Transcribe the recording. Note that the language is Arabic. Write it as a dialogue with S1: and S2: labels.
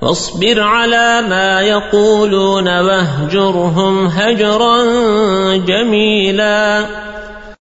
S1: واصبر على ما يقولون واهجرهم هجرا جميلا.